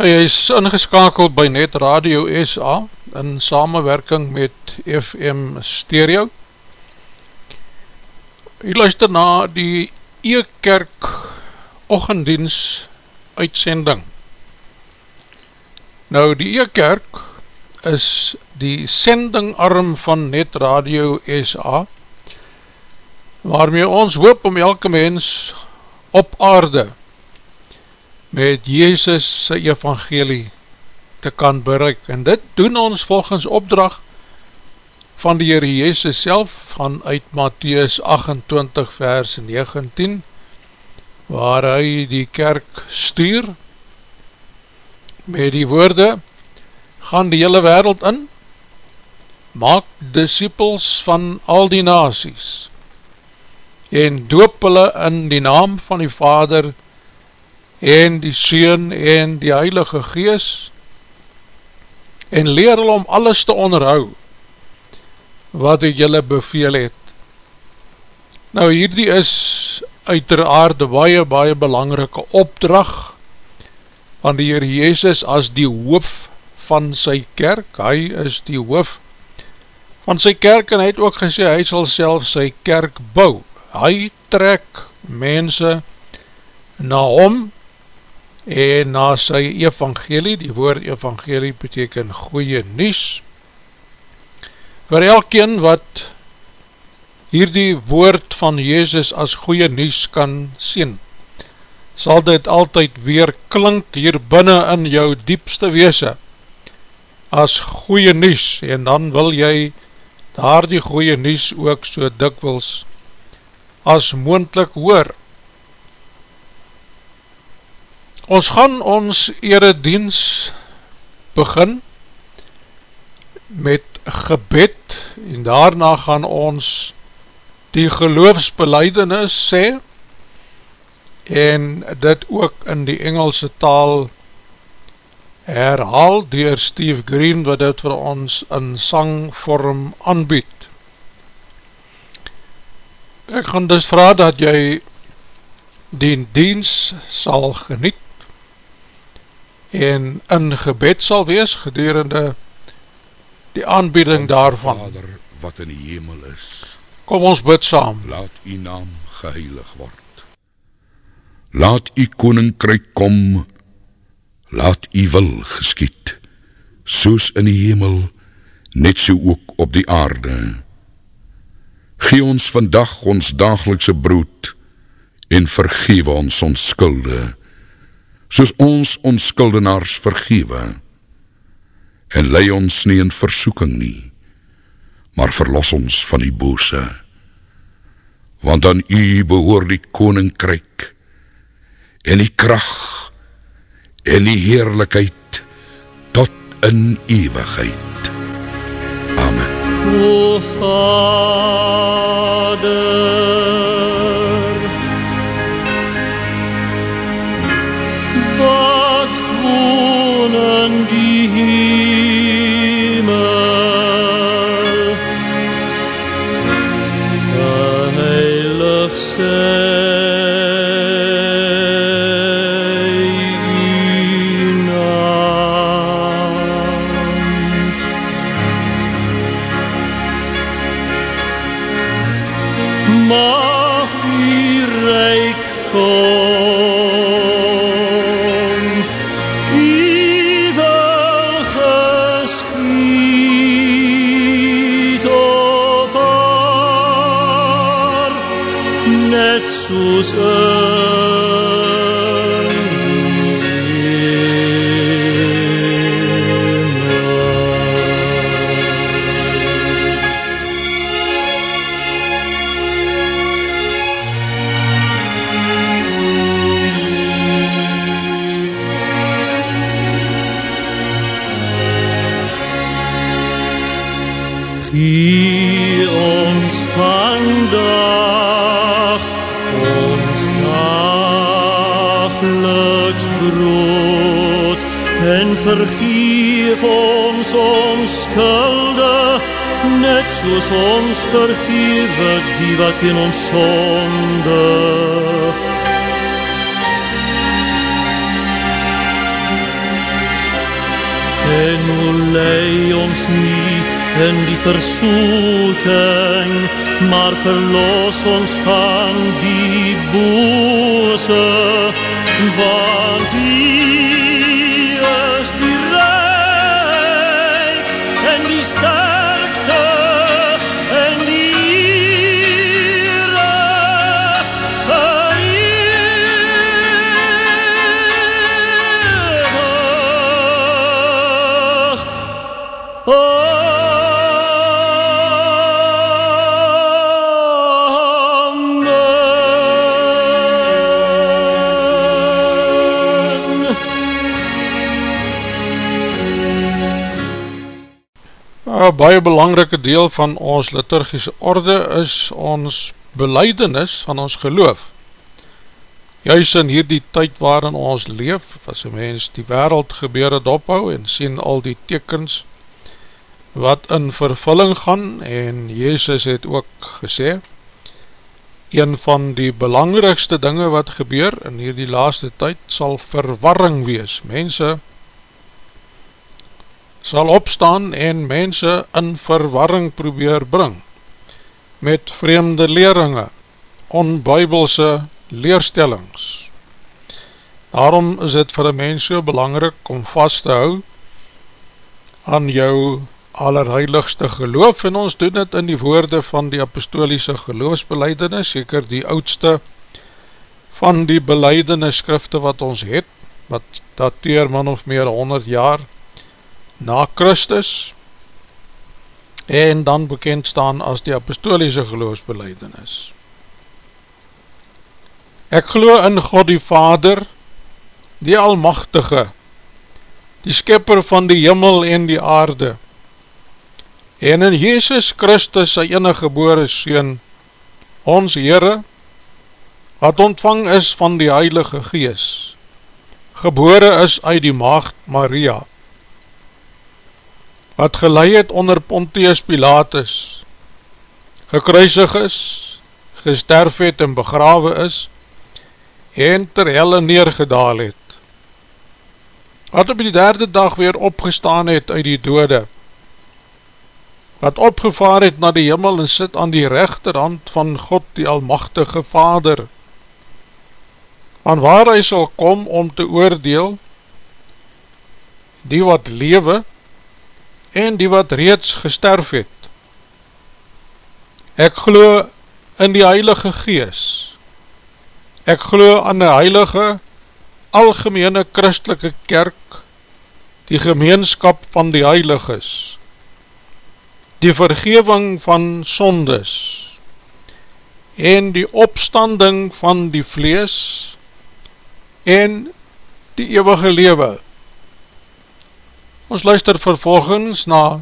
Ja, jy is ingeskakeld by Net Radio SA in samenwerking met FM Stereo. Jy luister na die E-Kerk ochendienst uitsending. Nou die E-Kerk is die sendingarm van Net Radio SA waarmee ons hoop om elke mens op aarde met Jezus sy evangelie te kan bereik. En dit doen ons volgens opdracht van die Heer Jezus self vanuit Matthäus 28 vers 19 waar hy die kerk stuur met die woorde gaan die hele wereld in maak disciples van al die nasies en doop hulle in die naam van die Vader en die Seun en die Heilige Gees en leer hulle om alles te onderhou wat ek julle beveel het. Nou hierdie is uiteraard baie baie belangrike opdracht van die Heer Jezus as die hoof van sy kerk, hy is die hoof van sy kerk en hy het ook gesê hy sal self sy kerk bou. Hy trek mense na hom en na sy evangelie, die woord evangelie beteken goeie nies, vir elkeen wat hierdie woord van Jezus as goeie nies kan sien, sal dit altyd weer klink hier binnen in jou diepste weese, as goeie nies, en dan wil jy daar die goeie nies ook so dikwils as moendlik hoor, Ons gaan ons eredienst begin met gebed en daarna gaan ons die geloofsbeleidenis sê en dit ook in die Engelse taal herhaal door Steve Green wat dit vir ons in sangvorm aanbied. Ek gaan dus vraag dat jy die dienst sal geniet en in gebed sal wees gedurende die aanbieding ons daarvan. Vader wat in die hemel is, kom ons bid saam. Laat u naam geheilig word. Laat u koninkryk kom, laat u wil geskiet, soos in die hemel, net so ook op die aarde. Gee ons vandag ons dagelikse brood en vergewe ons ons skulde, soos ons ons skuldenaars vergewe, en lei ons nie in versoeking nie, maar verlos ons van die bose, want aan u behoor die koninkryk, en die kracht, en die heerlijkheid, tot in eeuwigheid. Amen. O Vader, be. Baie belangrike deel van ons liturgische orde is ons beleidenis van ons geloof. Juist in hierdie tyd waarin ons leef, as een mens die wereld gebeur het ophou en sien al die tekens wat in vervulling gaan en Jezus het ook gesê, een van die belangrikste dinge wat gebeur in hierdie laaste tyd sal verwarring wees. Mense sal opstaan en mense in verwarring probeer bring met vreemde leringe, onbybelse leerstellings. Daarom is het vir een mens so belangrik om vast te hou aan jou allerheiligste geloof en ons doen het in die woorde van die apostoliese geloofsbeleidings, seker die oudste van die beleidings skrifte wat ons het, wat dateer man of meer 100 jaar na Christus en dan bekend staan as die apostoliese geloofsbeleidings. Ek geloo in God die Vader, die Almachtige, die Skipper van die Himmel en die Aarde, en in Jezus Christus sy enige geboore Seen, ons Heere, wat ontvang is van die Heilige Gees, gebore is uit die Maagd Maria, wat gelei het onder Pontius Pilatus, gekruisig is, gesterf het en begrawe is, en ter helle neergedaal het, wat op die derde dag weer opgestaan het uit die dode, wat opgevaar het na die jimmel en sit aan die rechterhand van God die Almachtige Vader, aan waar hy sal kom om te oordeel, die wat lewe, en die wat reeds gesterf het. Ek glo in die Heilige Gees. Ek glo aan die Heilige Algemene Christelike Kerk, die gemeenskap van die Heiliges, die vergeving van sondes en die opstanding van die vlees en die eeuwige lewe. Ons luister vervolgens na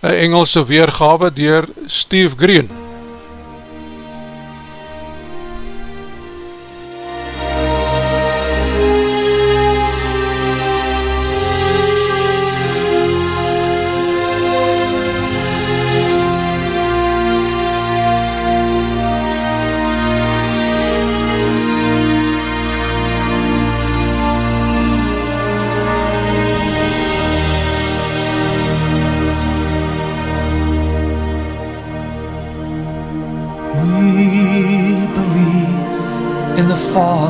een Engelse weergawe dier Steve Green.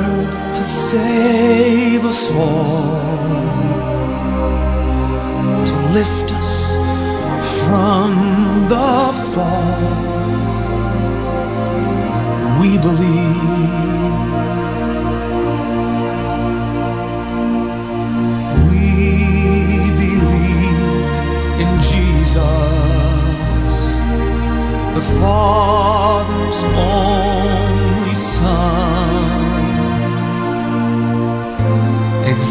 to save us all to lift us from the fall. We believe. We believe in Jesus, the Father's only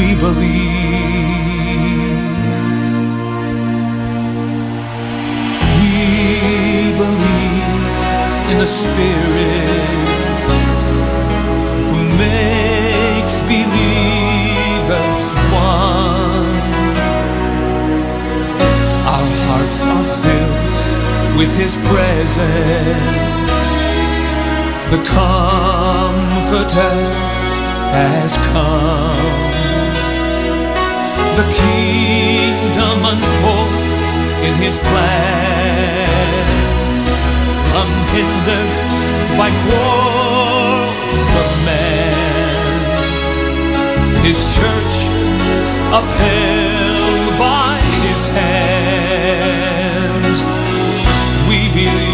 We believe. We believe in the Spirit who makes believers one. Our hearts are filled with His presence. The Comforter has come. The kingdom unfolds in His plan, unhindered by quarrels of man. His church upheld by His hand. We believe,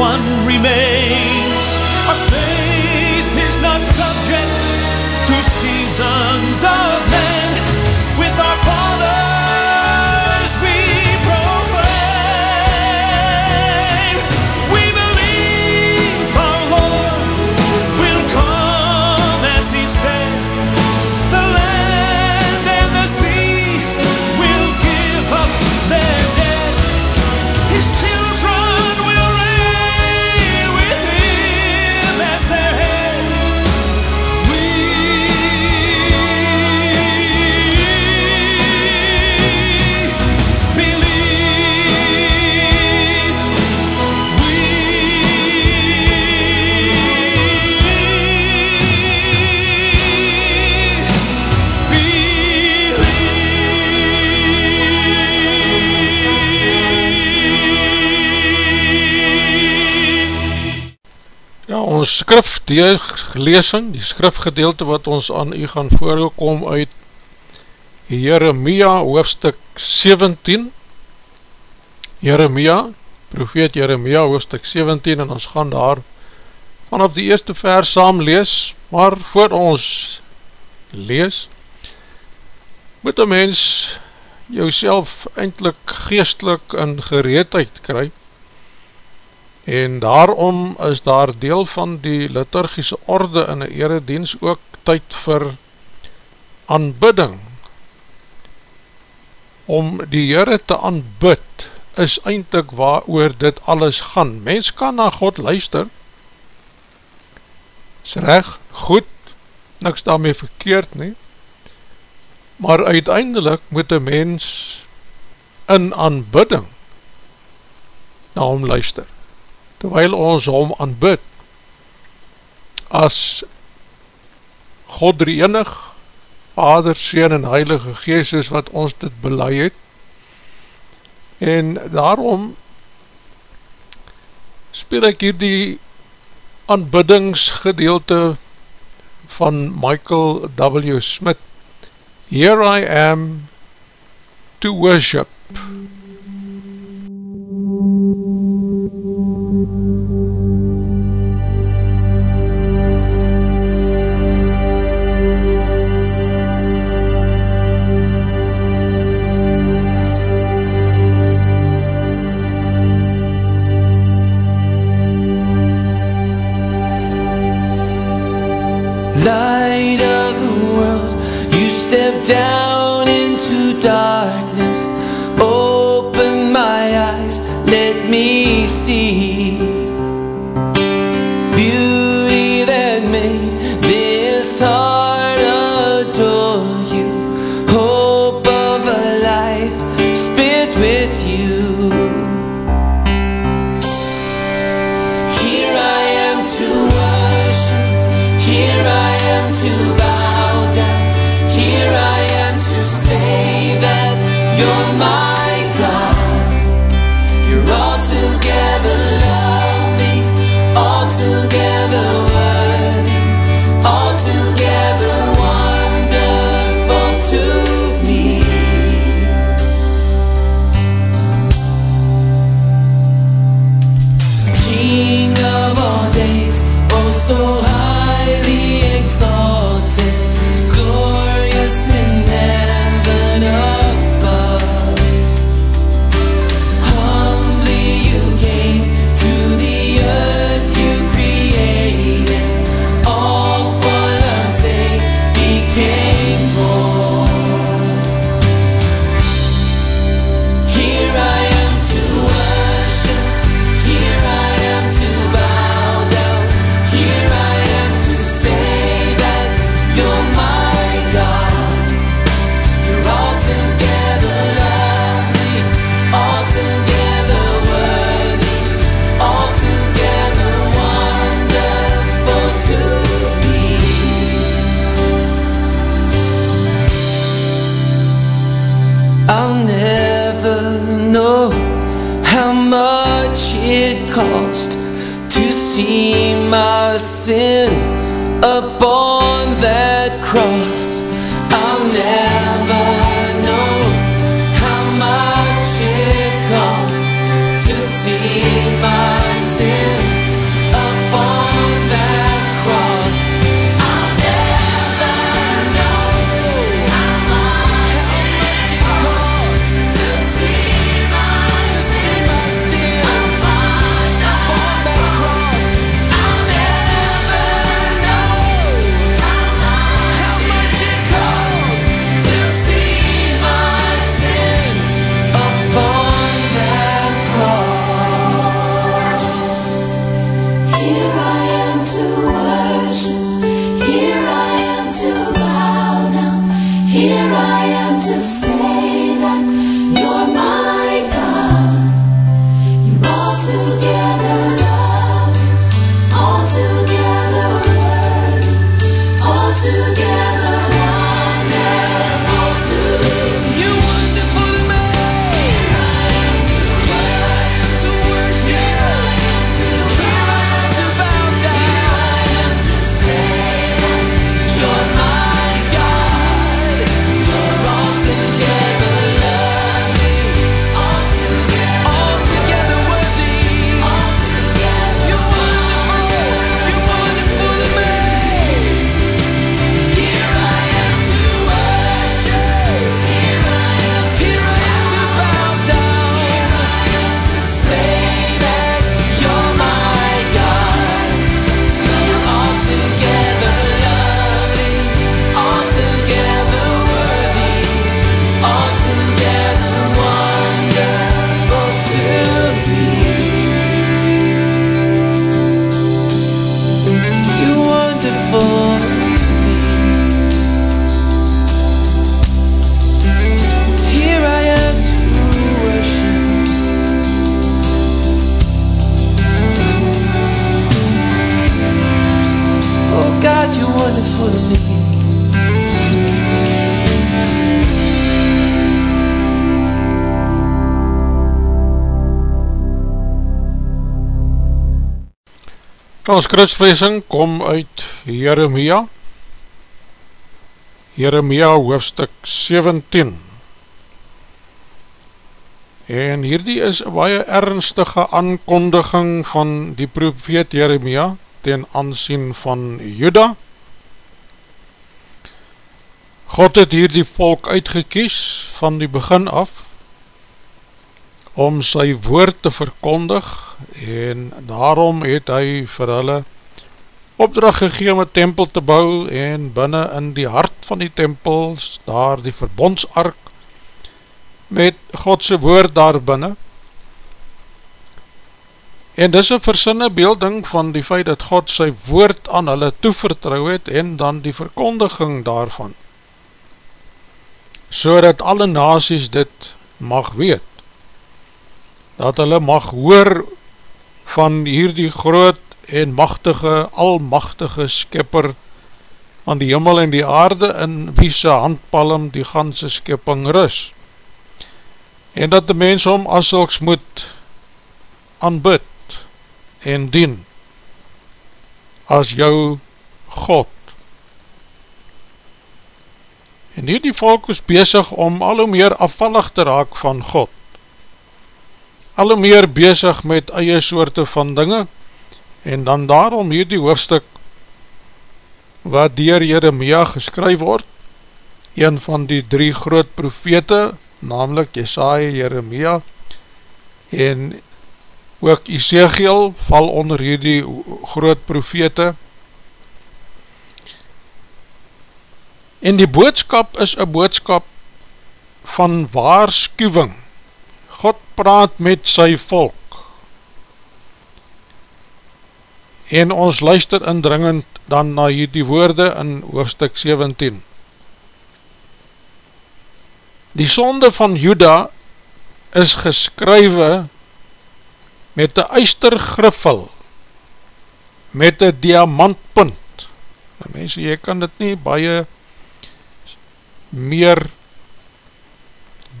one remains. Our faith is not subject to seasons skriflesing, die skrifgedeelte wat ons aan u gaan voorgekom uit Jeremia hoofstuk 17 Jeremia, profeet Jeremia hoofstuk 17 en ons gaan daar vanaf die eerste vers saam lees, maar voor ons lees moet een mens jouself eindelijk geestelik in gereedheid kry en daarom is daar deel van die liturgische orde in een eredienst ook tyd vir aanbidding. Om die Heere te aanbid is eindelijk waar oor dit alles gaan. Mens kan na God luister. Is reg, goed niks daarmee verkeerd nie. Maar uiteindelik moet een mens in aanbidding na hom luister terwyl ons hom aanbid as God drie enig Vader, Seen en Heilige Geest is wat ons dit belei het en daarom speel ek hier die aanbiddingsgedeelte van Michael W. Smith Here I am to worship Light cost to see my sin upon Ons kruisvleesing kom uit Jeremia, Jeremia hoofdstuk 17. En hierdie is baie ernstige aankondiging van die profeet Jeremia ten aansien van Juda. God het hier die volk uitgekies van die begin af om sy woord te verkondig en daarom het hy vir hulle opdracht gegeen om een tempel te bou en binnen in die hart van die tempel daar die verbondsark met Godse woord daar binnen en dis een versinne beelding van die feit dat God sy woord aan hulle toevertrouw het en dan die verkondiging daarvan. So dat alle nazies dit mag weet. Dat hulle mag hoor van hierdie groot en machtige, almachtige skipper van die hemel en die aarde in wie sy handpalm die ganse skipping rus. En dat die mens om as moet aanbid en dien as jou God. En hier die volk is bezig om al hoe meer afvallig te raak van God. Al meer bezig met eie soorte van dinge en dan daarom hier die hoofdstuk wat dier Jeremia geskryf word, een van die drie groot profete, namelijk Jesaja, Jeremia en ook Ezekiel val onder hierdie groot profete. En die boodskap is een boodskap van waarschuwing God praat met sy volk en ons luister indringend dan na hierdie woorde in hoofdstuk 17 die sonde van Juda is geskrywe met een eistergriffel, met een diamantpunt. Nou, mense, jy kan dit nie baie meer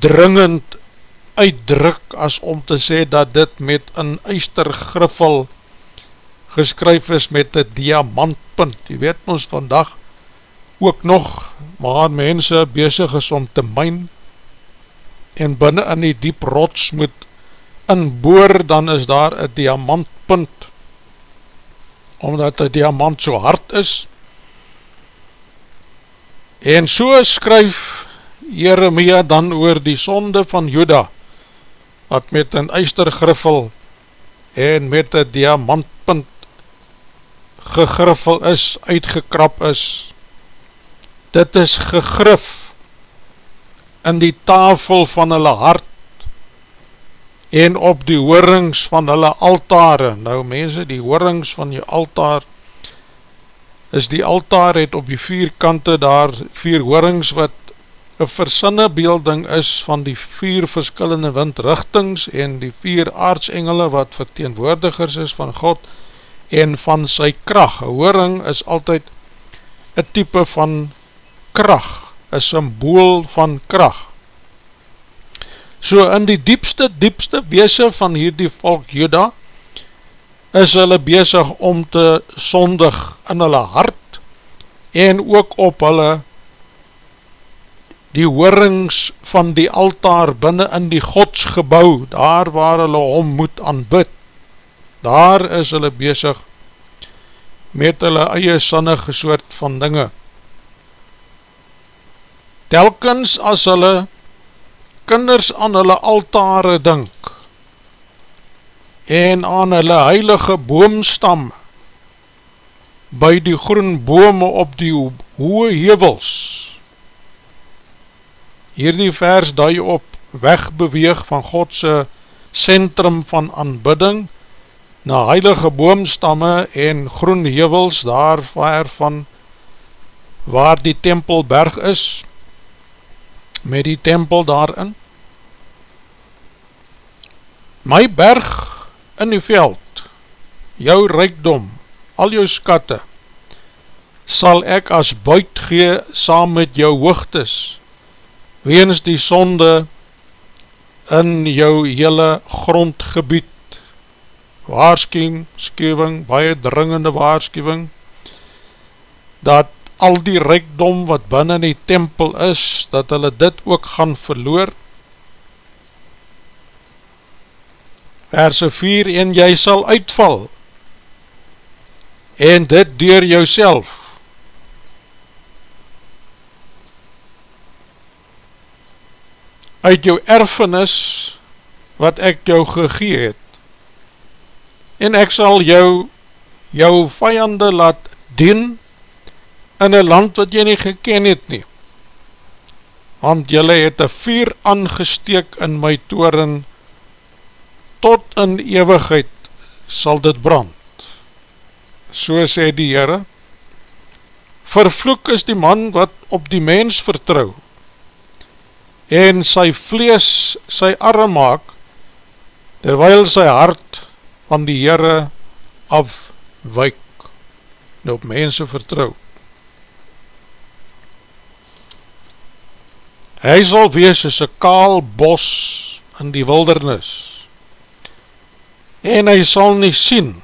dringend uitdruk as om te sê dat dit met een eistergriffel geskryf is met een diamantpunt. Jy weet ons vandag ook nog waar mense bezig is om te myn en binnen in die diep rots moet in boor, dan is daar een diamantpunt, omdat die diamant so hard is. En so skryf Jeremia dan oor die sonde van Juda, wat met een eistergriffel en met een diamantpunt gegriffel is, uitgekrap is. Dit is gegrif in die tafel van hulle hart, en op die hoorings van hulle altare, nou mense, die hoorings van die altaar, is die altaar het op die vier kante daar vier hoorings wat een versinne beelding is van die vier verskillende windrichtings en die vier aardsengele wat verteenwoordigers is van God en van sy kracht. Hooring is altyd een type van kracht, een symbool van kracht. So in die diepste, diepste weese van hierdie volk Juda, is hulle bezig om te sondig in hulle hart, en ook op hulle die hoorings van die altaar binnen in die godsgebouw, daar waar hulle om moet aanbid, daar is hulle bezig met hulle eie sannige soort van dinge. Telkens as hulle kinders aan hulle altare dink en aan hulle heilige boomstam by die groen bome op die hoë hevels hierdie vers dui op wegbeweeg van Godse centrum van aanbidding na heilige boomstamme en groen hevels daar ver van waar die tempelberg is met die tempel daarin. My berg in die veld, jou rijkdom, al jou skatte, sal ek as buit gee saam met jou hoogtes, weens die sonde in jou hele grondgebied, waarsking, skewing, baie dringende waarschuwing, dat al die rijkdom wat binnen die tempel is, dat hulle dit ook gaan verloor, verse 4, en jy sal uitval, en dit door jou uit jou erfenis, wat ek jou gegee het, en ek sal jou, jou vijande laat dien, in een land wat jy nie geken het nie, want jylle het een vier aangesteek in my toren, tot in eeuwigheid, sal dit brand. So sê die Heere, vervloek is die man wat op die mens vertrouw, en sy vlees sy arm maak, terwyl sy hart van die Heere afwijk, en op mense vertrouw. Hy sal wees as een kaal bos in die wildernis, en hy sal nie sien,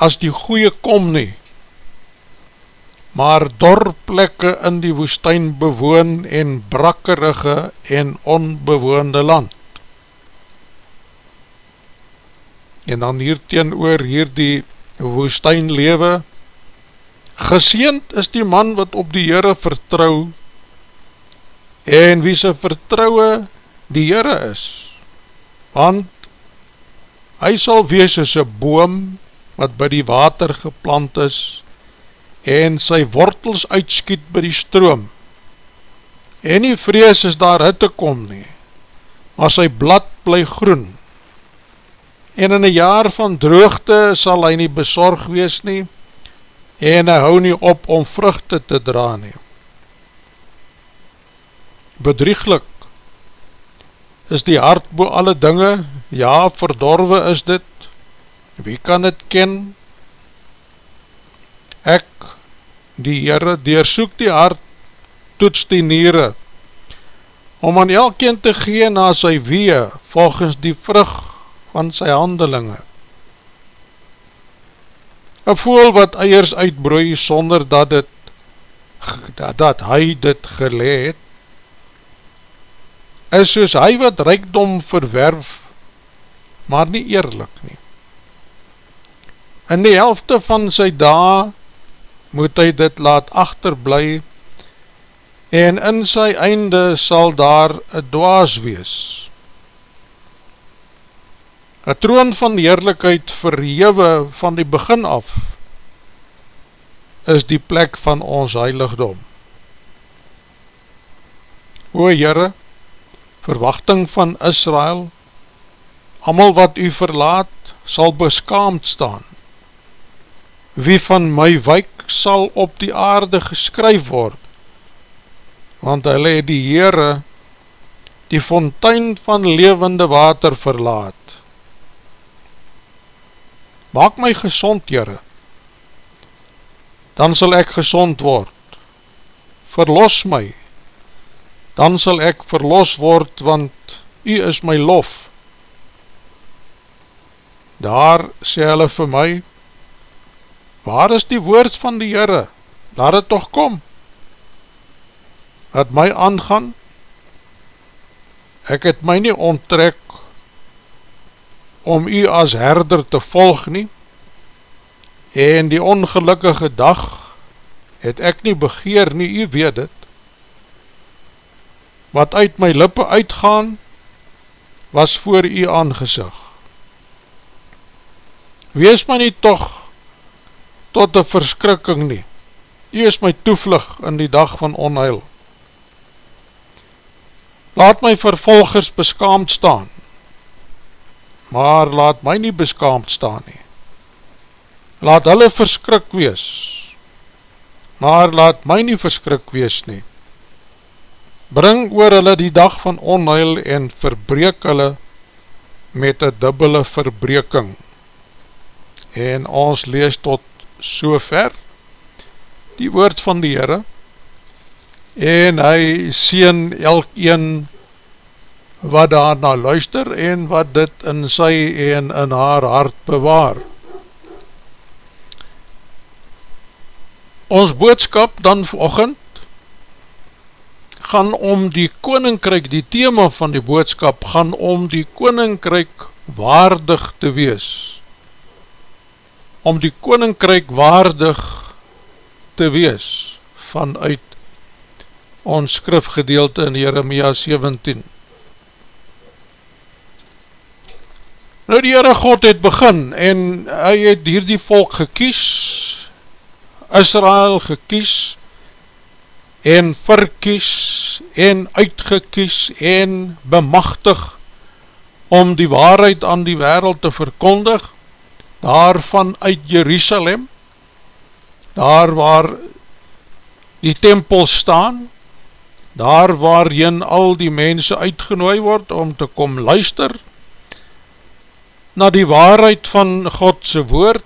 as die goeie kom nie, maar dorplekke in die woestijn bewoon en brakkerige en onbewoonde land. En dan hier teen oor hier die woestijn lewe, geseend is die man wat op die Heere vertrouw en wie sy vertrouwe die Heere is, want hy sal wees as een boom wat by die water geplant is en sy wortels uitskiet by die stroom. En nie vrees is daar hitte kom nie, maar sy blad bly groen. En in een jaar van droogte sal hy nie bezorg wees nie, en hy hou nie op om vruchte te dra nie. Bedrieglik is die hart bo alle dinge, ja, verdorwe is dit, wie kan het ken? Ek die Heere deersoek die hart, toets die niere, om aan elkeen te gee na sy wee, volgens die vrug van sy handelinge. Een voel wat eiers uitbroei, sonder dat het, dat, dat hy dit geleed, is soos hy wat rijkdom verwerf, maar nie eerlik nie. In die helfte van sy dae, moet hy dit laat achterblij en in sy einde sal daar een dwaas wees. Een troon van heerlijkheid verhewe van die begin af is die plek van ons heiligdom. O Heere, verwachting van Israel, amal wat u verlaat, sal beskaamd staan. Wie van my wijk sal op die aarde geskryf word, want hy leid die Heere die fontein van levende water verlaat. Maak my gezond, Heere, dan sal ek gezond word. Verlos my, dan sal ek verlos word, want u is my lof. Daar sê hulle vir my, waar is die woord van die Heere, laat het toch kom, het my aangaan, ek het my nie onttrek, om u as herder te volg nie, en die ongelukkige dag, het ek nie begeer nie, u weet het, wat uit my lippe uitgaan, was voor u aangezig. Wees my nie toch, tot een verskrikking nie. U is my toevlug in die dag van onheil. Laat my vervolgers beskaamd staan, maar laat my nie beskaamd staan nie. Laat hulle verskrik wees, maar laat my nie verskrik wees nie. Bring oor hulle die dag van onheil en verbreek hulle met een dubbele verbreking. En ons lees tot so ver die woord van die Heere en hy sien elk een wat daarna luister en wat dit in sy en in haar hart bewaar. Ons boodskap dan vanochtend gaan om die koninkryk, die thema van die boodskap gaan om die koninkryk waardig te wees om die koninkryk waardig te wees vanuit ons skrifgedeelte in Jeremia 17. Nou die Heere God het begin en hy het hier die volk gekies, Israel gekies en verkies en uitgekies en bemachtig om die waarheid aan die wereld te verkondig, daarvan uit Jerusalem, daar waar die tempel staan, daar waarin al die mense uitgenooi word om te kom luister, na die waarheid van Godse woord,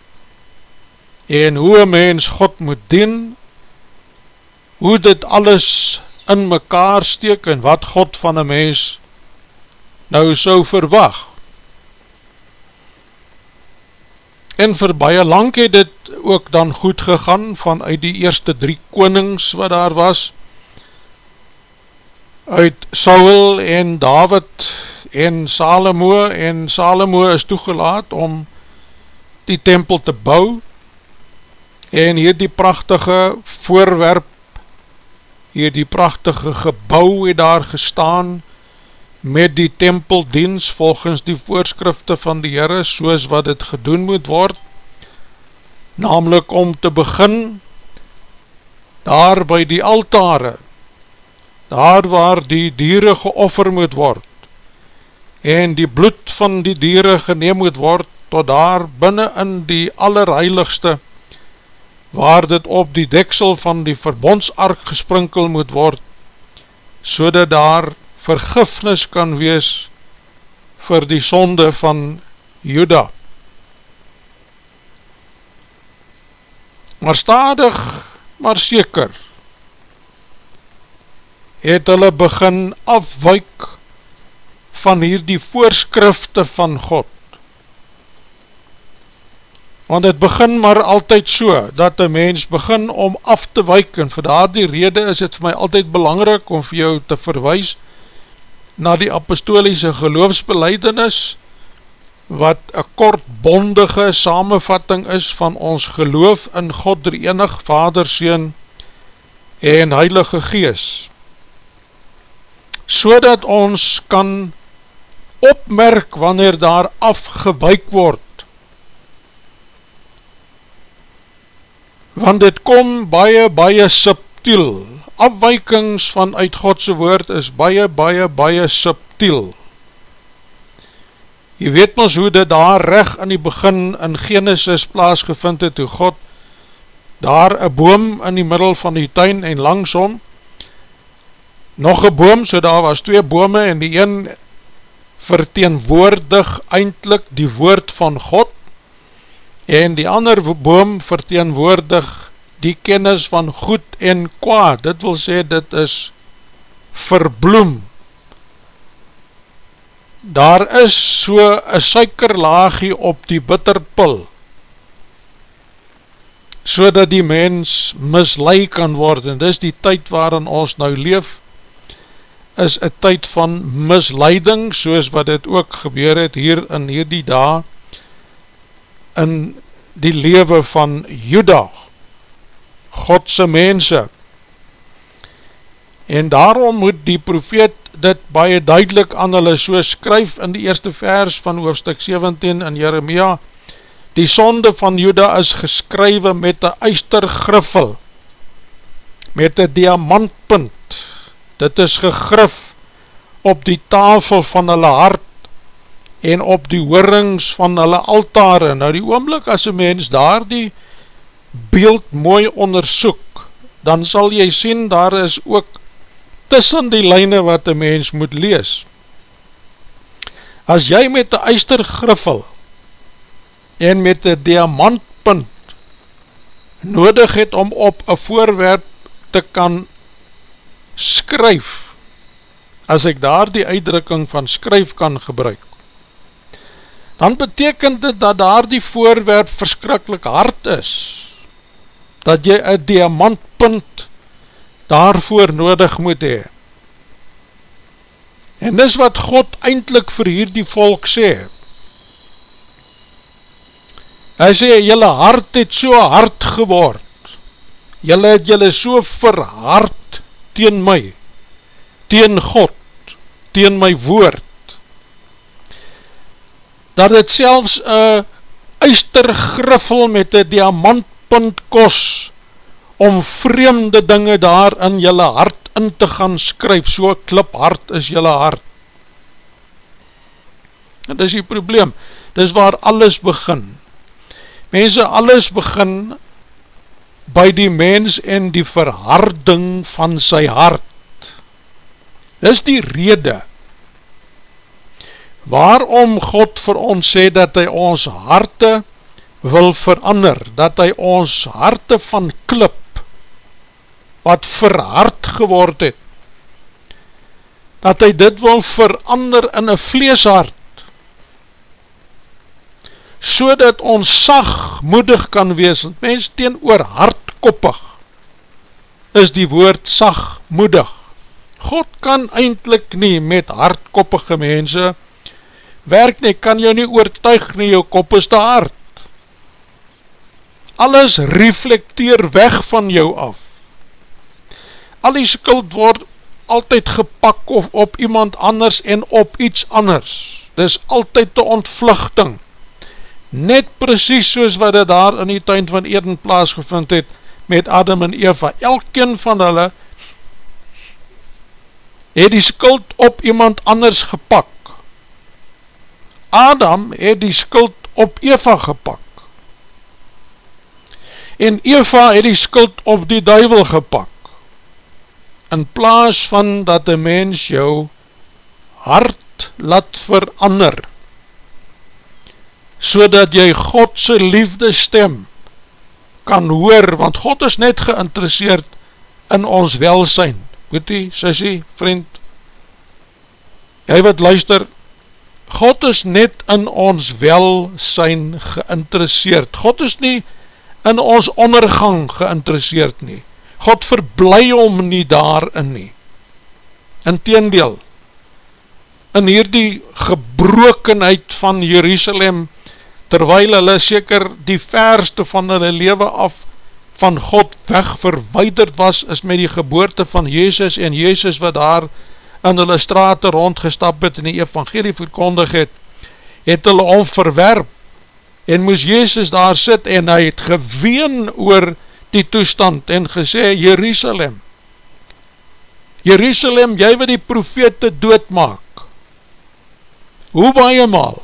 en hoe een mens God moet dien, hoe dit alles in mekaar steek, en wat God van een mens nou so verwag. En vir baie lang het dit ook dan goed gegaan, vanuit die eerste drie konings wat daar was, uit Saul en David en Salomo, en Salomo is toegelaat om die tempel te bou, en hier die prachtige voorwerp, hier die prachtige gebouw het daar gestaan, met die tempeldienst volgens die voorskrifte van die Heere, soos wat het gedoen moet word, namelijk om te begin, daar by die altare, daar waar die dieren geoffer moet word, en die bloed van die dieren geneem moet word, tot daar binnen in die allerheiligste, waar dit op die deksel van die verbondsark gesprinkel moet word, so dat daar vergifnis kan wees vir die sonde van Juda. Maar stadig, maar seker, het hulle begin afwijk van hier die voorskrifte van God want het begin maar altyd so, dat die mens begin om af te wyk, en vir daar die rede is het vir my altyd belangrijk om vir jou te verwijs na die apostoliese geloofsbeleidenis, wat een kortbondige samenvatting is van ons geloof in God die enig Vader, Seen en Heilige Gees, so dat ons kan opmerk wanneer daar afgewyk word, want dit kom baie, baie subtiel. Afwijkings van uit Godse woord is baie, baie, baie subtiel. Je weet ons hoe dit daar recht in die begin in Genesis plaasgevind het, hoe God daar een boom in die middel van die tuin en langsom, nog een boom, so daar was twee bome en die een verteenwoordig eindelijk die woord van God, en die ander boom verteenwoordig die kennis van goed en kwaad, dit wil sê dit is verbloem. Daar is so een suikerlaagie op die bitterpil, so dat die mens mislui kan word, en dis die tyd waarin ons nou leef, is een tyd van misleiding, soos wat dit ook gebeur het hier in hierdie dag, in die lewe van Juda, Godse mense. En daarom moet die profeet dit baie duidelik aan hulle so skryf in die eerste vers van hoofdstuk 17 in Jeremia, die sonde van Juda is geskrywe met een eistergriffel, met een diamantpunt, dit is gegrif op die tafel van hulle hart, en op die hoorings van hulle altare. Nou die oomlik as een mens daar die beeld mooi onderzoek, dan sal jy sien daar is ook tussen die lijne wat een mens moet lees. As jy met die eistergriffel en met die diamantpunt nodig het om op een voorwerp te kan skryf, as ek daar die uitdrukking van skryf kan gebruik, dan betekent dit dat daar die voorwerp verskrikkelijk hard is, dat jy een diamantpunt daarvoor nodig moet hee. En dis wat God eindelijk vir hierdie volk sê. Hy sê, jylle hart het so hard geword, jylle het jylle so verhard teen my, teen God, teen my woord, dat het selfs een eistergriffel met een diamantpunt kos om vreemde dinge daar in jylle hart in te gaan skryf, so klip hart is jylle hart. En dis die probleem, dis waar alles begin. Mense, alles begin by die mens en die verharding van sy hart. Dis die rede waarom God vir ons sê dat hy ons harte wil verander, dat hy ons harte van klip wat verhard geword het, dat hy dit wil verander in een vleeshart, so dat ons sagmoedig kan wees, want mens teen oor hardkoppig, is die woord sagmoedig. God kan eindelijk nie met hardkoppige mense werk nie, kan jou nie oortuig nie, jou kop is te hard. Alles reflecteer weg van jou af. Al die skuld word altyd gepak of op iemand anders en op iets anders. Dis altyd de ontvluchting. Net precies soos wat het daar in die tuin van Eden plaasgevind het met Adam en Eva. Elkeen van hulle het die skuld op iemand anders gepak. Adam het die skuld op Eva gepak. En Eva het die skuld op die duivel gepak. In plaas van dat die mens jou hart laat verander, so dat jy Godse liefde stem kan hoor, want God is net geïnteresseerd in ons welsijn. Moet die, sissie, vriend, jy wat luister, God is net in ons welsijn geïnteresseerd. God is nie in ons ondergang geïnteresseerd nie. God verblij om nie daarin nie. In teendeel, in hierdie gebrokenheid van Jerusalem, terwyl hulle seker die verste van hulle leven af van God weg verweiderd was, is met die geboorte van Jezus en Jezus wat daar in hulle straat rondgestap het en die evangelie verkondig het, het hulle om verwerp en moes Jezus daar sit en hy het geween oor die toestand en gesê, Jerusalem, Jerusalem, jy wat die profete doodmaak, hoe baie maal,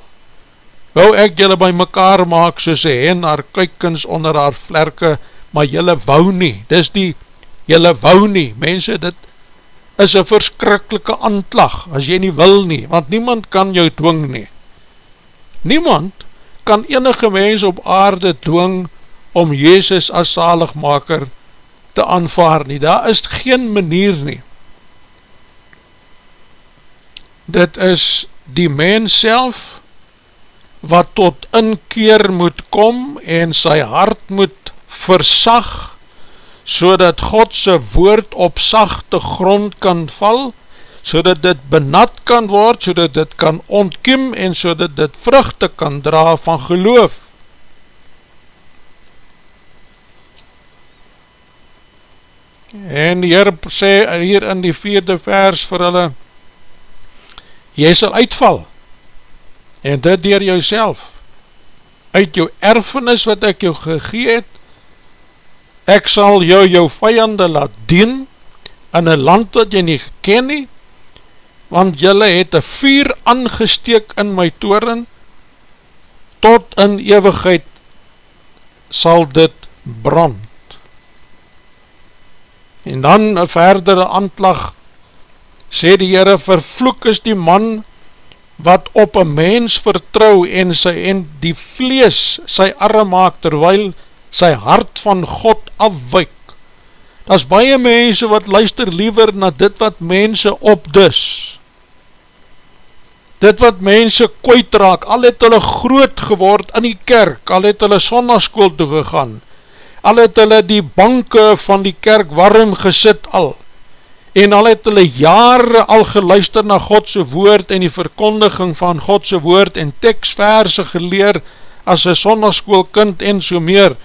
wou ek jylle by mekaar maak soos een hen haar kuikens onder haar vlerke, maar jylle wou nie, dis die, jylle wou nie, mense, dit is een verskrikkelike antlag, as jy nie wil nie, want niemand kan jou dwing nie. Niemand kan enige mens op aarde dwing om Jezus as zaligmaker te aanvaar nie. Daar is geen manier nie. Dit is die mens self wat tot inkeer moet kom en sy hart moet versag so dat Godse woord op sachte grond kan val, so dat dit benat kan word, so dat dit kan ontkiem en so dat dit vruchte kan dra van geloof. En die Heer sê hier in die vierde vers vir hulle, jy sal uitval, en dit dier jou uit jou erfenis wat ek jou gegeet, ek sal jou jou vijande laat dien in een land wat jy nie ken nie, want jylle het een vuur aangesteek in my toren, tot in eeuwigheid sal dit brand. En dan een verdere antlag, sê die Heere, vervloek is die man, wat op een mens vertrouw en, sy, en die vlees sy arm maak, terwyl sy hart van God afwijk. Dat is baie mense wat luister liever na dit wat mense opdus. Dit wat mense kwijtraak, al het hulle groot geword in die kerk, al het hulle sondagskool toegegaan, al het hulle die banke van die kerk warm gesit al, en al het hulle jare al geluister na Godse woord en die verkondiging van Godse woord en tekstverse geleer as een sondagskoolkind en so meer,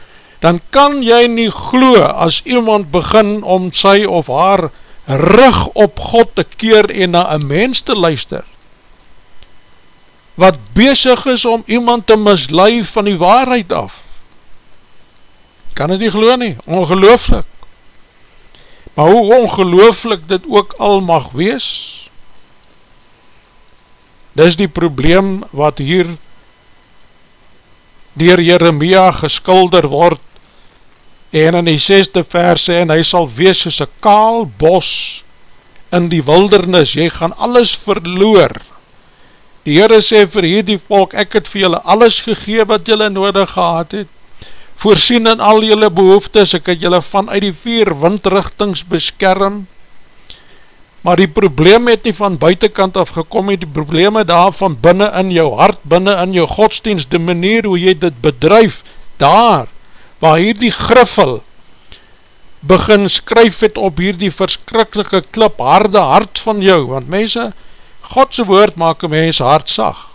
dan kan jy nie glo as iemand begin om sy of haar rug op God te keer en na een mens te luister, wat bezig is om iemand te mislui van die waarheid af. Kan het nie glo nie, ongelooflik. Maar hoe ongelooflik dit ook al mag wees, Dis die probleem wat hier dier Jeremia geskilder word en in die zesde vers sê, en hy sal wees soos een kaal bos in die wildernis, jy gaan alles verloor. Die Heere sê vir hierdie volk, ek het vir julle alles gegee wat julle nodig gehad het, voorsien in al julle behoeftes, ek het julle vanuit die vier windrichtings beskerm, maar die probleem het nie van buitenkant af gekom het, die probleme daar van binnen in jou hart, binnen in jou godsdienst, die manier hoe jy dit bedrijf, daar, waar hier die griffel begin skryf het op hier die verskrikkelike klip, harde hart van jou, want mense, Godse woord maak een mens hart sag,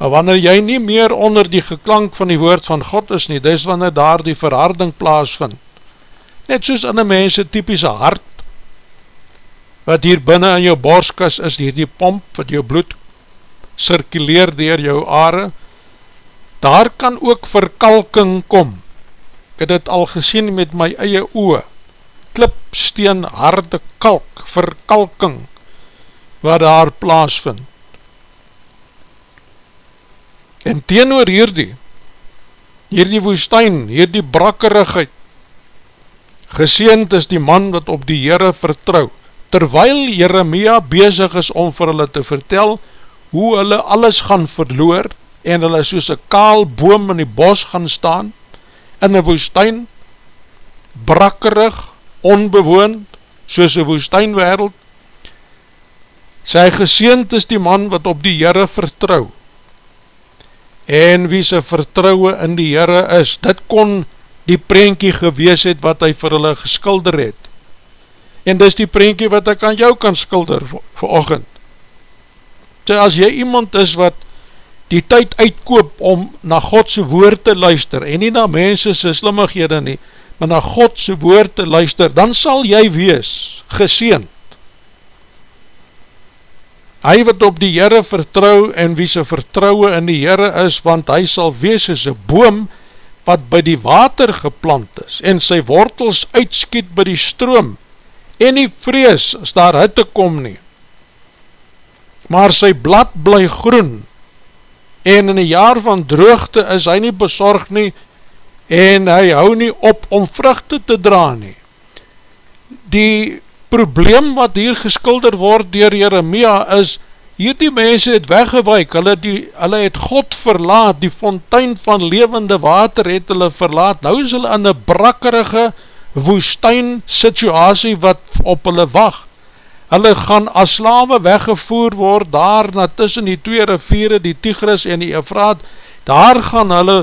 maar wanneer jy nie meer onder die geklank van die woord van God is nie, dis wanneer daar die verharding plaas vind, net soos in een mense typische hart, wat hier binnen in jou borskas is, hier die pomp, wat jou bloed circuleer dier jou aarde, daar kan ook verkalking kom. Ek het het al gesien met my eie oe, klipsteen, harde kalk, verkalking, wat daar plaas vind. En teenoor hierdie, hierdie woestijn, hierdie brakkerigheid, geseend is die man wat op die Heere vertrouw, terwyl Jeremia bezig is om vir hulle te vertel hoe hulle alles gaan verloor en hulle soos een kaal boom in die bos gaan staan in een woestijn brakkerig, onbewoond soos een woestijnwereld sy geseend is die man wat op die Heere vertrouw en wie sy vertrouwe in die Heere is dit kon die prentjie gewees het wat hy vir hulle geskilder het en dis die prentjie wat ek aan jou kan skilder vir ochend. So as jy iemand is wat die tyd uitkoop om na Godse woord te luister, en nie na mense sy slimmighede nie, maar na Godse woord te luister, dan sal jy wees geseend. Hy wat op die Heere vertrouw en wie sy vertrouwe in die Heere is, want hy sal wees as een boom wat by die water geplant is en sy wortels uitskiet by die stroom en nie vrees as daar hitte kom nie. Maar sy blad bly groen, en in die jaar van droogte is hy nie bezorg nie, en hy hou nie op om vruchte te dra nie. Die probleem wat hier geskilder word dier Jeremia is, hier die mense het weggewaik, hulle, die, hulle het God verlaat, die fontein van levende water het hulle verlaat, nou is hulle in een brakkerige, woestijn situasie wat op hulle wacht. Hulle gaan as slawe weggevoer word daar na tussen die twee riviere, die Tigris en die Efraat, daar gaan hulle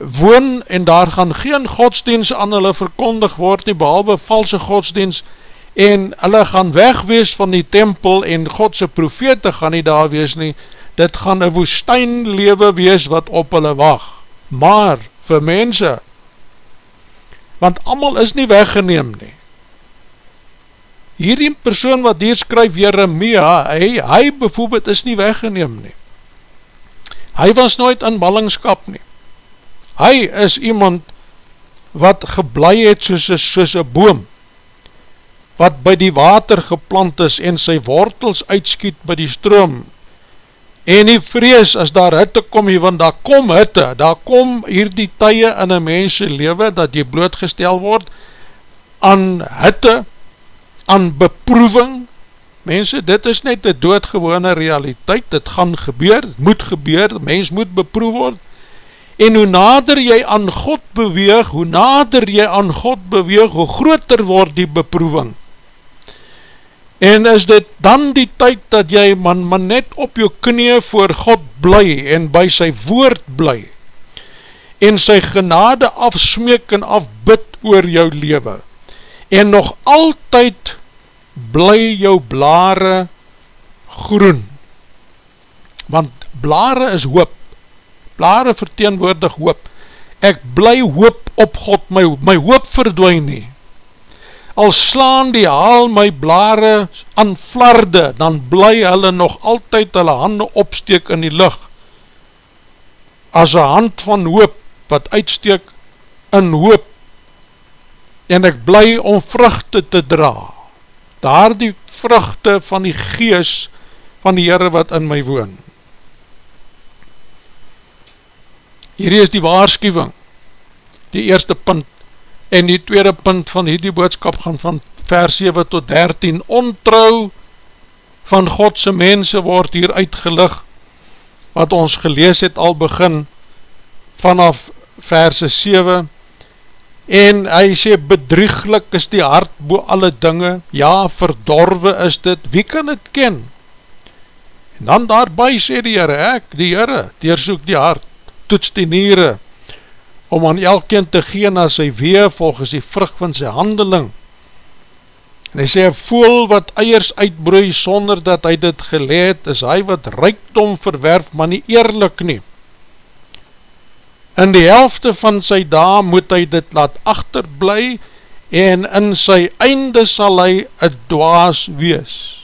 woon en daar gaan geen godsdienst aan hulle verkondig word nie, behalwe valse godsdienst, en hulle gaan wegwees van die tempel en Godse profete gaan nie daar wees nie, dit gaan een woestijnlewe wees wat op hulle wacht. Maar, vir mense, want allemaal is nie weggeneem nie. Hierdie persoon wat hier skryf Jeremia, hy, hy bijvoorbeeld is nie weggeneem nie. Hy was nooit in ballingskap nie. Hy is iemand wat geblei het soos, soos een boom, wat by die water geplant is en sy wortels uitskiet by die stroom, en die vrees as daar hitte kom hier, want daar kom hitte, daar kom hier die tye in een mense lewe, dat jy blootgestel word, aan hitte, aan beproeving, mense, dit is net die doodgewone realiteit, dit gaan gebeur, het moet gebeur, mens moet beproef word, en hoe nader jy aan God beweeg, hoe nader jy aan God beweeg, hoe groter word die beproeving, En is dit dan die tyd dat jy man, man net op jou knie voor God bly en by sy woord bly en sy genade afsmeek en afbid oor jou lewe en nog altyd bly jou blare groen. Want blare is hoop. Blare verteenwoordig hoop. Ek bly hoop op God. My, my hoop verdwijn nie al slaan die haal my blare aan flarde, dan bly hulle nog altyd hulle hande opsteek in die lucht, as een hand van hoop, wat uitsteek in hoop, en ek bly om vruchte te dra, daar die vruchte van die gees, van die Heere wat in my woon. Hierdie is die waarschuwing, die eerste punt, en die tweede punt van hierdie boodskap gaan van vers 7 tot 13, ontrouw van Godse mense word hier uitgelig, wat ons gelees het al begin, vanaf verse 7, en hy sê, bedrieglik is die hart boe alle dinge, ja, verdorwe is dit, wie kan het ken? En dan daarby sê die Heere, ek, die Heere, deersoek die hart, toets die niere, om aan elkeen te gee na sy wee, volgens die vrug van sy handeling. En hy sê, voel wat eiers uitbroei, sonder dat hy dit geleed, is hy wat rijkdom verwerf, maar nie eerlik nie. In die helfte van sy da moet hy dit laat achterblij, en in sy einde sal hy een dwaas wees.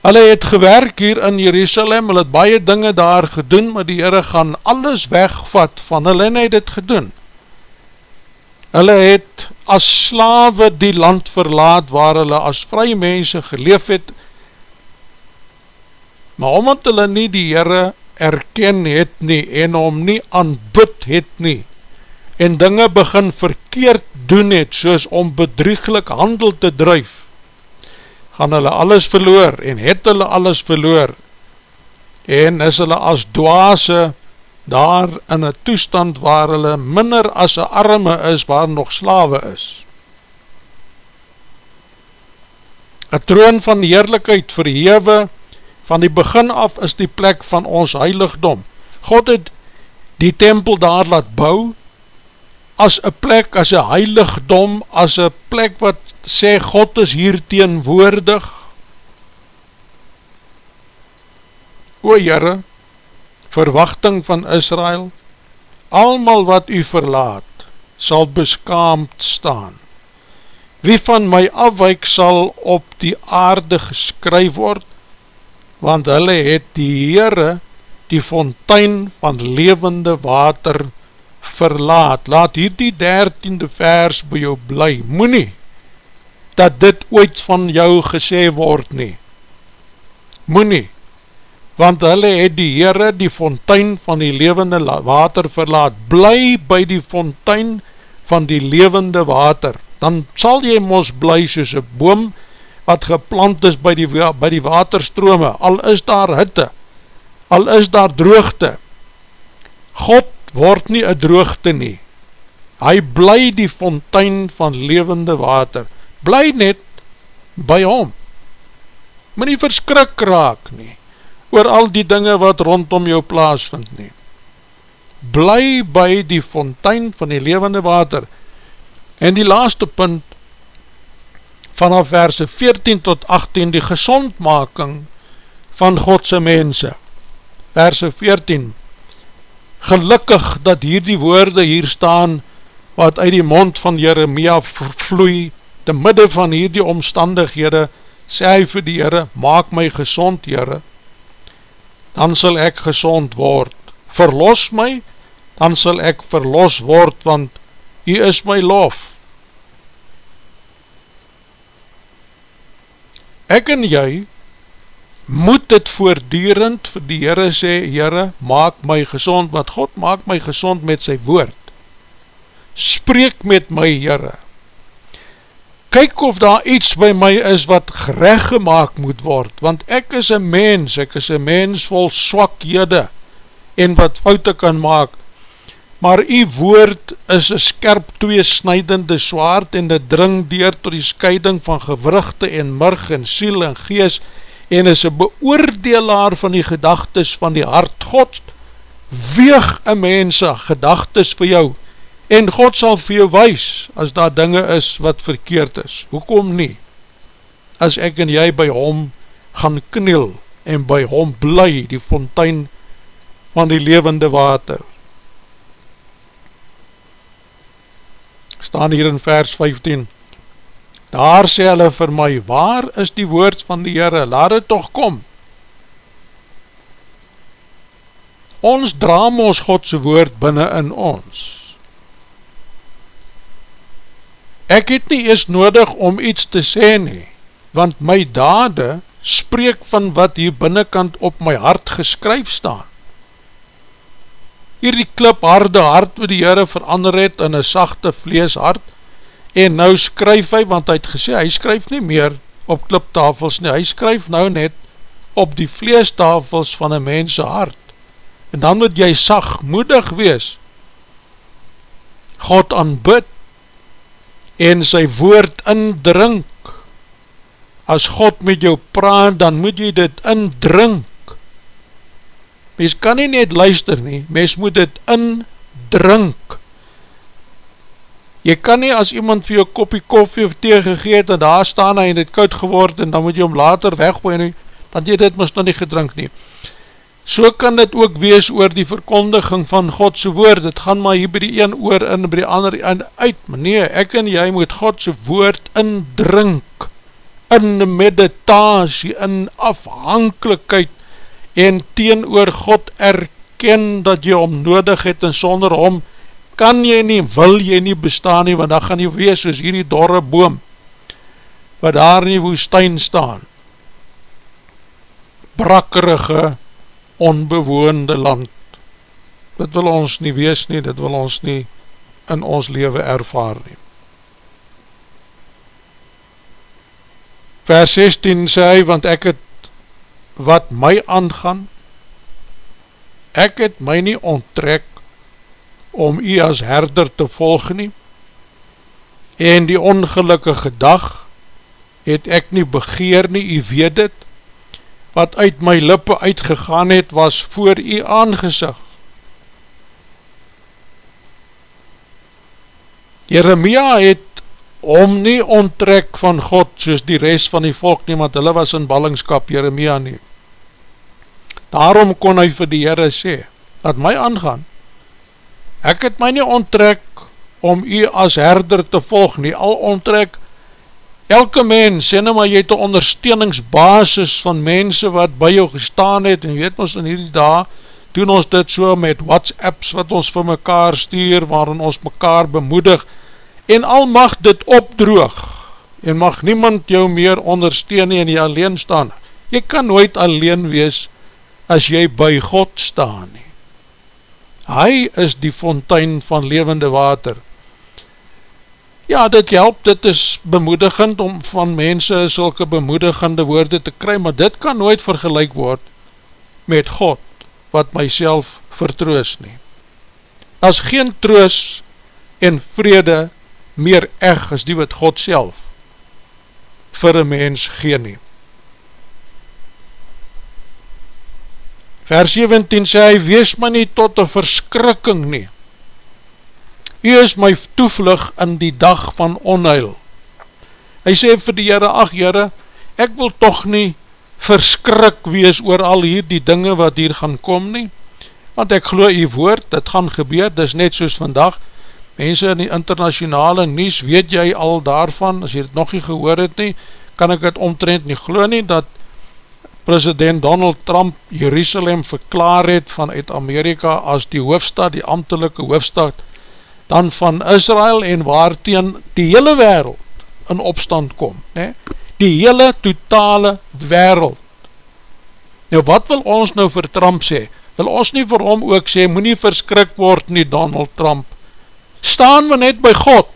Hulle het gewerk hier in Jerusalem, hulle het baie dinge daar gedoen, maar die Heere gaan alles wegvat van hulle en het het gedoen. Hulle het as slawe die land verlaat waar hulle as vrye mense geleef het, maar omdat hulle nie die Heere erken het nie en om nie aanbid het nie, en dinge begin verkeerd doen het, soos om bedrieglik handel te drijf, gaan hulle alles verloor en het hulle alles verloor en is hulle as dwaase daar in een toestand waar hulle minder as een arme is waar nog slawe is. Een troon van heerlijkheid verhewe van die begin af is die plek van ons heiligdom. God het die tempel daar laat bou as een plek, as een heiligdom, as een plek wat sê God is hier teenwoordig. O Heere verwachting van Israel almal wat u verlaat sal beskaamd staan. Wie van my afwijk sal op die aarde geskryf word want hulle het die Heere die fontein van levende water verlaat. Laat hier die dertiende vers by jou bly. Moet nie dat dit ooit van jou gesê word nie. Moet nie, want hulle het die Heere die fontein van die levende water verlaat, bly by die fontein van die levende water, dan sal jy mos bly soos een boom wat geplant is by die, by die waterstrome, al is daar hitte, al is daar droogte, God word nie een droogte nie, hy bly die fontein van levende water, bly net by hom. Moet nie verskrik raak nie, oor al die dinge wat rondom jou plaas vind nie. Bly by die fontein van die levende water. En die laaste punt, vanaf verse 14 tot 18, die gezondmaking van Godse mense. Verse 14, gelukkig dat hier die woorde hier staan, wat uit die mond van Jeremia vloei, te midde van hierdie omstandighede, sê hy vir die Heere, maak my gezond, Heere, dan sal ek gezond word. Verlos my, dan sal ek verlos word, want hy is my lof. Ek en jy, moet dit voordierend vir die Heere sê, Heere, maak my gezond, want God maak my gezond met sy woord. Spreek met my, Heere, kyk of daar iets by my is wat gerecht gemaakt moet word, want ek is een mens, ek is een mens vol swakhede en wat foute kan maak, maar die woord is een skerp tweesnijdende swaard en dit dring dier tot die scheiding van gewrugte en murg en siel en gees en is een beoordelaar van die gedagtes van die hart. God, weeg een mense gedagtes vir jou, en God sal vir jou wees, as daar dinge is wat verkeerd is, hoekom nie, as ek en jy by hom gaan kniel, en by hom bly, die fontein van die levende water, staan hier in vers 15, daar sê hulle vir my, waar is die woord van die Heere, laat het toch kom, ons draam ons Godse woord binnen in ons, Ek het nie eers nodig om iets te sê nie, want my dade spreek van wat hier binnenkant op my hart geskryf staan. Hier die klip harde hart wat die Heere verander het in een sachte vleeshart en nou skryf hy, want hy het gesê, hy skryf nie meer op kliptafels nie, hy skryf nou net op die vleestafels van een mense hart. En dan moet jy sagmoedig wees, God aanbid en sy woord indrink. As God met jou praat, dan moet jy dit indrink. Mens kan nie net luister nie, mens moet dit indrink. Jy kan nie as iemand vir jou kopie koffie of thee gegeet en daar staan hy en dit koud geword en dan moet jy hom later weggooi en dan jy dit mis nog nie gedrink nie. So kan dit ook wees oor die verkondiging van Godse woord, het gaan maar hier by die een oor in, by die ander en uit, maar nee, ek en jy moet Godse woord indrink, in meditasie, in afhankelijkheid, en teen oor God erken dat jy om nodig het, en sonder om, kan jy nie, wil jy nie bestaan nie, want dan gaan jy wees soos hierdie dorre boom, wat daar in die woestijn staan, brakkerige, onbewoonde land. Dit wil ons nie wees nie, dit wil ons nie in ons leven ervaar nie. Vers 16 sê hy, want ek het wat my aangaan, ek het my nie onttrek om u as herder te volg nie, en die ongelukkige dag het ek nie begeer nie, u weet dit, wat uit my lippe uitgegaan het, was voor u aangezig. Jeremia het om nie onttrek van God, soos die rest van die volk nie, want hulle was in ballingskap, Jeremia nie. Daarom kon hy vir die Heere sê, dat my aangaan, ek het my nie onttrek om u as herder te volg nie, al onttrek Elke mens, sê nou maar jy het een ondersteuningsbasis van mense wat by jou gestaan het, en weet ons in hierdie dag, doen ons dit so met whatsapps wat ons vir mekaar stuur, waarin ons mekaar bemoedig, en al mag dit opdroog, en mag niemand jou meer ondersteun en jy alleen staan. Jy kan nooit alleen wees, as jy by God staan nie. Hy is die fontein van levende water, Ja, dit help, dit is bemoedigend om van mense sulke bemoedigende woorde te kry, maar dit kan nooit vergelijk word met God, wat myself vertroos nie. As geen troos en vrede meer eg as die wat God self vir een mens gee nie. Vers 17 sê hy, wees my nie tot een verskrikking nie, U is my toevlug in die dag van onheil. Hy sê vir die Heere, ach Heere, ek wil toch nie verskrik wees oor al hier die dinge wat hier gaan kom nie, want ek geloof die woord, dit gaan gebeur, dit is net soos vandag, mense in die internationale nies, weet jy al daarvan, as jy het nog nie gehoor het nie, kan ek het omtrend nie geloof nie, dat president Donald Trump Jerusalem verklaar het vanuit Amerika as die hoofstad, die ambtelike hoofstad dan van Israel en waarteen die hele wereld in opstand kom. Ne? Die hele totale wereld. Nou wat wil ons nou vir Trump sê? Wil ons nie vir hom ook sê, moet nie verskrik word nie Donald Trump. Staan we net by God.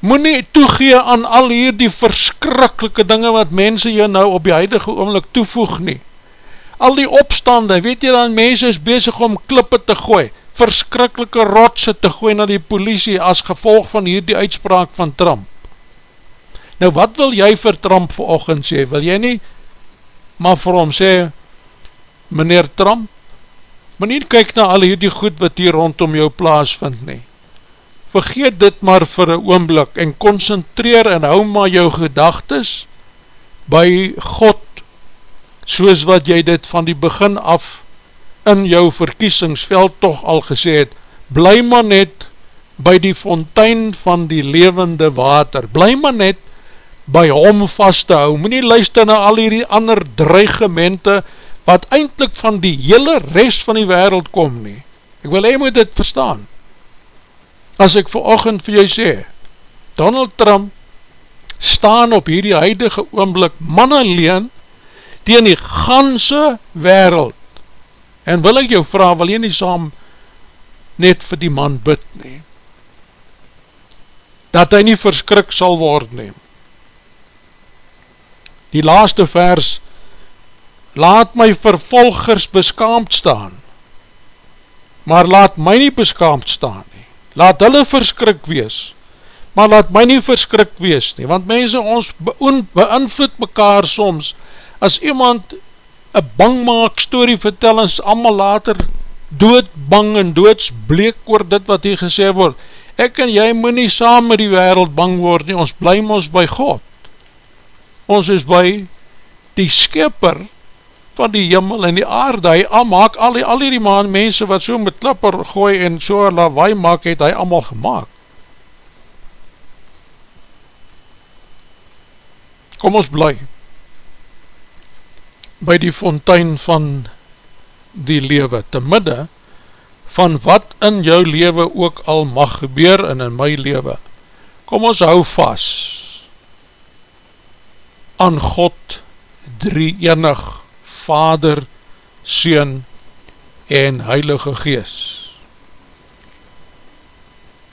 Moet nie toegee aan al hier die verskrikkelike dinge wat mense jou nou op die huidige oomlik toevoeg nie. Al die opstande, weet jy dan, mense is bezig om klippe te gooi verskrikkelike rotse te gooi na die politie as gevolg van hierdie uitspraak van Trump. Nou wat wil jy vir Trump verochend sê? Wil jy nie maar vir hom sê, meneer Trump, nie kyk na al hierdie goed wat hier rondom jou plaas vind nie. Vergeet dit maar vir een oomblik en concentreer en hou maar jou gedagtes by God, soos wat jy dit van die begin af in jou verkiesingsveld toch al gesê het, bly maar net by die fontein van die levende water, bly maar net by hom vast te hou, moet nie luister na al die ander dreigemente, wat eindelijk van die hele rest van die wereld kom nie. Ek wil hy moet dit verstaan. As ek vir ochend vir jou sê, Donald Trump staan op hierdie huidige oomblik man alleen teen die ganse wereld. En wil ek jou vraag, wil jy nie saam net vir die man bid nie? Dat hy nie verskrik sal word nie. Die laaste vers, laat my vervolgers beskaamd staan, maar laat my nie beskaamd staan nie. Laat hulle verskrik wees, maar laat my nie verskrik wees nie, want mense ons beïnvloed mekaar soms, as iemand een bangmaak story vertel, en allemaal later dood bang en doodsbleek oor dit wat hier gesê word, ek en jy moet nie saam met die wereld bang word nie, ons bly ons by God, ons is by die skipper van die jimmel en die aarde, hy al maak al die, al die maan mense wat so met klipper gooi en so lawaai maak, het hy allemaal gemaakt. Kom ons bly by die fontein van die lewe, te midde van wat in jou lewe ook al mag gebeur en in my lewe. Kom ons hou vast aan God drie enig Vader, Seun en Heilige Gees.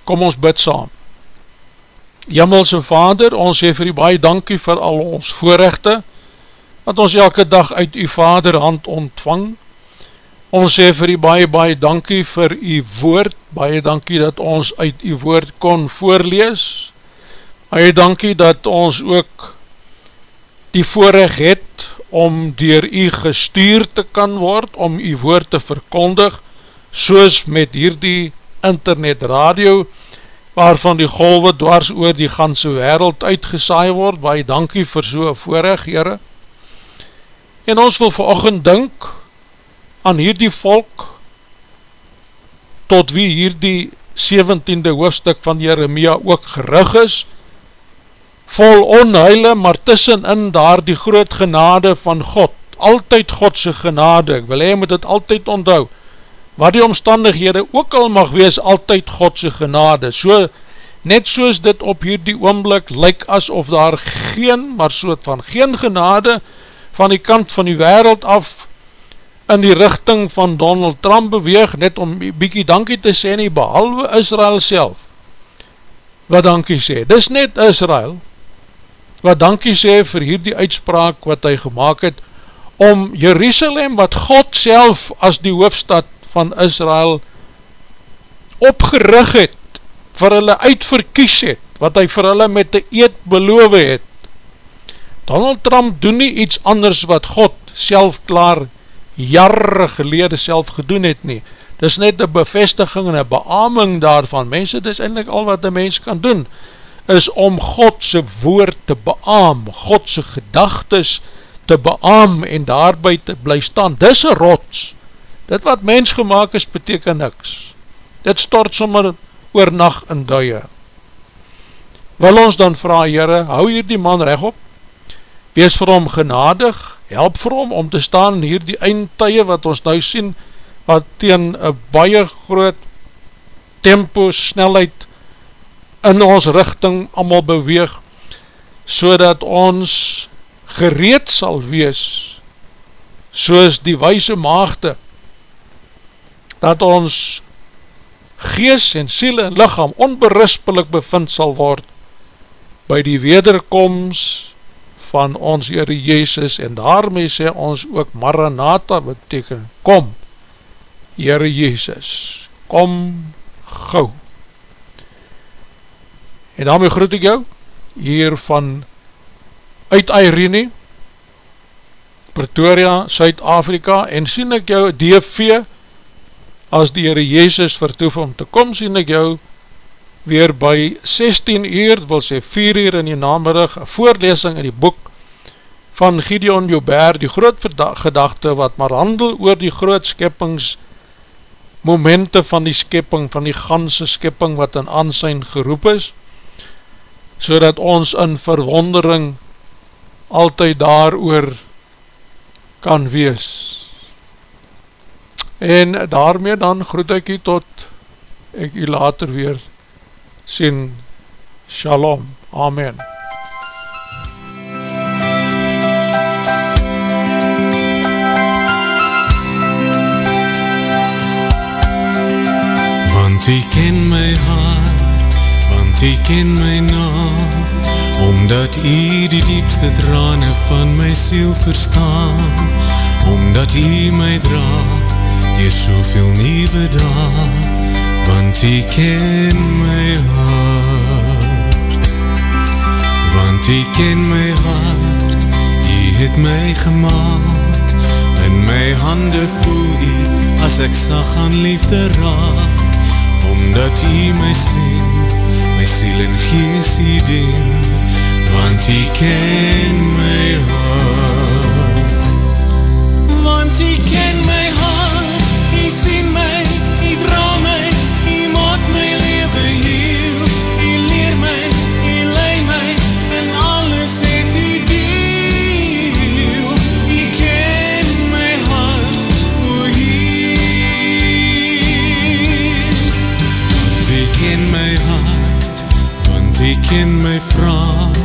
Kom ons bid saam. Jimmelse Vader, ons sê vir die baie dankie vir al ons voorrechte, wat ons elke dag uit u Vader hand ontvang. Ons sê vir die baie baie dankie vir u woord, baie dankie dat ons uit u woord kon voorlees. Baie dankie dat ons ook die voorrecht het om dier u gestuur te kan word, om u woord te verkondig, soos met hierdie internet radio, waarvan die golwe dwars oor die ganse wereld uitgesaai word, baie dankie vir so'n voorrecht, heren. En ons wil vanochtend dink aan hierdie volk, tot wie hierdie 17e hoofdstuk van Jeremia ook gerig is, vol onheile, maar tussenin daar die groot genade van God, altyd Godse genade, ek wil hy moet het altyd onthou, wat die omstandighede ook al mag wees, altyd Godse genade, so, net soos dit op hierdie oomblik lyk asof daar geen, maar soot van geen genade, van die kant van die wereld af, in die richting van Donald Trump beweeg, net om bykie dankie te sê nie, behalwe Israel self, wat dankie sê, dis net Israel, wat dankie sê vir hierdie uitspraak wat hy gemaakt het, om Jerusalem, wat God self as die hoofstad van Israel opgerig het, vir hulle uitverkies het, wat hy vir hulle met die eed beloof het. Donald Trump doen nie iets anders wat God self klaar jare gelede self gedoen het nie. Dis net een bevestiging en een beaming daarvan. Mense, dis eindelijk al wat een mens kan doen is om Godse woord te beaam, Godse gedagtes te beaam en daarby te bly staan. Dis een rots. Dit wat mens gemaakt is, beteken niks. Dit stort sommer oor nacht in duie. Wil ons dan vraag, Heere, hou hier die man recht op, wees vir hom genadig, help vir hom om te staan in hier die eindtuie wat ons nou sien, wat teen een baie groot tempo, snelheid in ons richting allemaal beweeg, so dat ons gereed sal wees, soos die wijse maagde, dat ons gees en siel en lichaam onberispelik bevind sal word, by die wederkomst van ons Heere Jezus, en daarmee sê ons ook Maranatha beteken, kom, Heere Jezus, kom gauw, En daarmee groet ek jou, hier van uit Irene, Pretoria, Suid-Afrika, en sien ek jou DV, as die Heere Jezus vertoef om te kom, sien ek jou weer by 16 uur, wil sê 4 uur in die namerig, voorlesing in die boek van Gideon Joubert, die groot gedachte wat maar handel oor die groot skeppings, momente van die skepping, van die ganse skepping wat in aansijn geroep is, so dat ons in verwondering altyd daar oor kan wees. En daarmee dan groet ek u tot ek u later weer sien, shalom, amen. Want hy ken my hart, want hy ken my naam, Omdat u die diepste trane van my siel verstaan. Omdat u my dra Hier soveel nieuwe dag want U ken my hart. Want U ken my hart, U het my gemaakt, in my hande voel U, as ek sag aan liefde raak, omdat U my sien, my siel en gees U dien, want U ken my hart. Want U ken ken my vraag,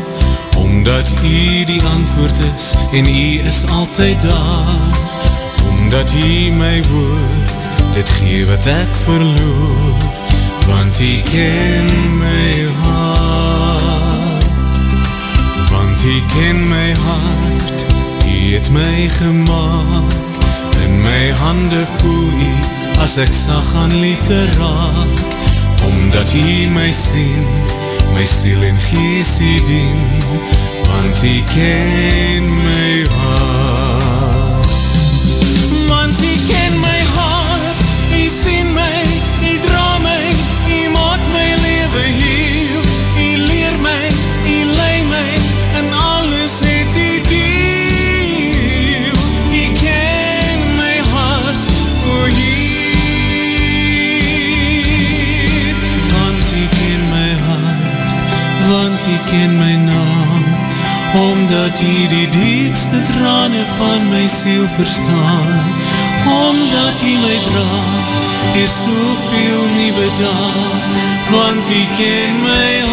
omdat U die antwoord is, en U is altyd daar, omdat U my hoor, dit gee wat ek verloor, want U ken my hart. Want U ken my hart, U het my gemaakt, in my hande voel U, as ek sag aan liefde raak, omdat U my sien, my siel en gees U dien, want U ken my ken my naam, omdat U die diepste trane van my siel verstaan, omdat U my dra, dier soveel nieuwe dag, want U ken my